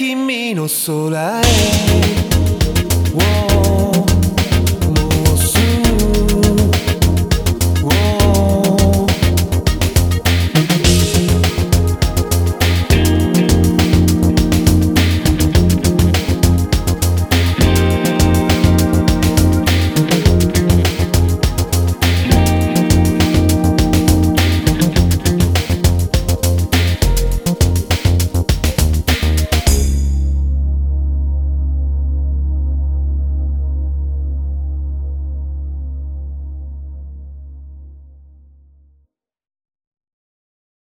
君の空へ、wow